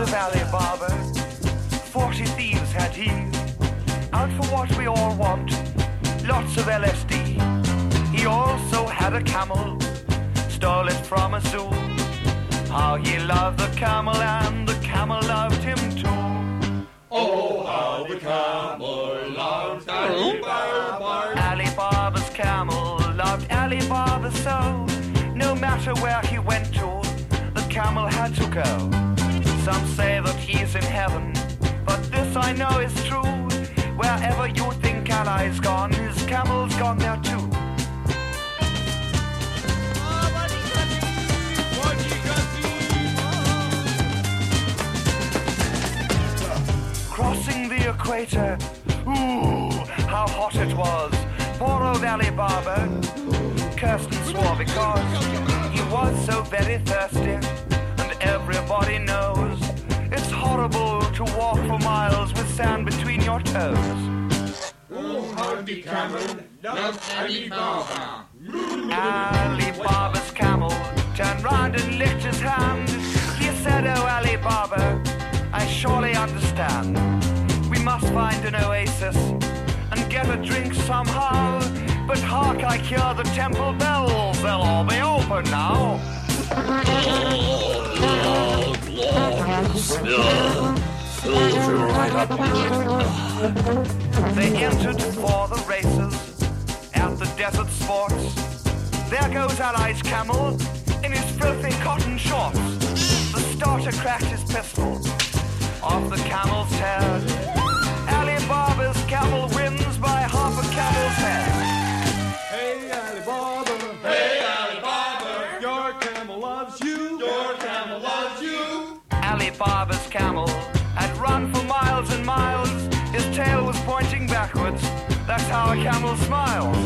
heard of Ali Baba? Forty thieves had he, out for what we all want, lots of LSD. He also had a camel, stole it from a zoo. How he loved the camel and the camel loved him too. Oh, how the camel loved Ali Baba. Ali Baba's camel loved Ali Baba so. No matter where he went to, the camel had to go. Some say that he's in heaven, but this I know is true. Wherever you think Ali's gone, his camel's gone there too. Crossing the equator, ooh, how hot it was. Poor old Ali cursed and swore because he was so very thirsty. And everybody knows your toes. Oh, how the camel loved Ali Baba. Ali Baba's camel turned round and licked his hand. He said, Oh, Ali Baba, I surely understand. We must find an oasis and get a drink somehow. But hark, I hear the temple bells, they'll all be open now. They entered for the races at the desert sports. There goes Ali's camel in his filthy cotton shorts. The starter cracked his pistol off the camel's head. Ali Baba's camel wins by half a camel's head. Hey, Ali Baba. Hey, Ali Baba. Your camel loves you. Your camel loves you. Ali Baba's camel had run for miles and miles. His tail was pointing backwards. That's how a camel smiles.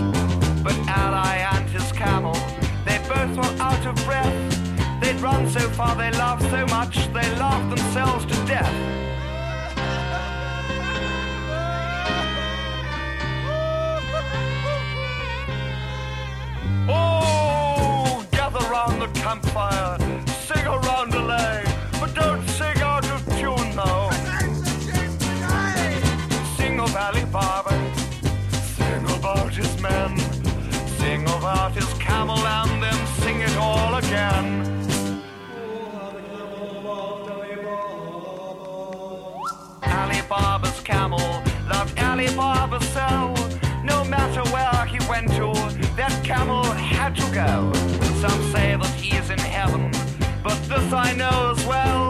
But Ali and his camel, they both were out of breath. They'd run so far, they laughed so much, they laughed themselves to death. Oh, gather round the campfire, sing a Sing of Ali Baba, sing about his men, sing about his camel, and then sing it all again. Ali Baba's camel loved Ali Baba so. No matter where he went to, that camel had to go. Some say that he's in heaven, but this I know as well.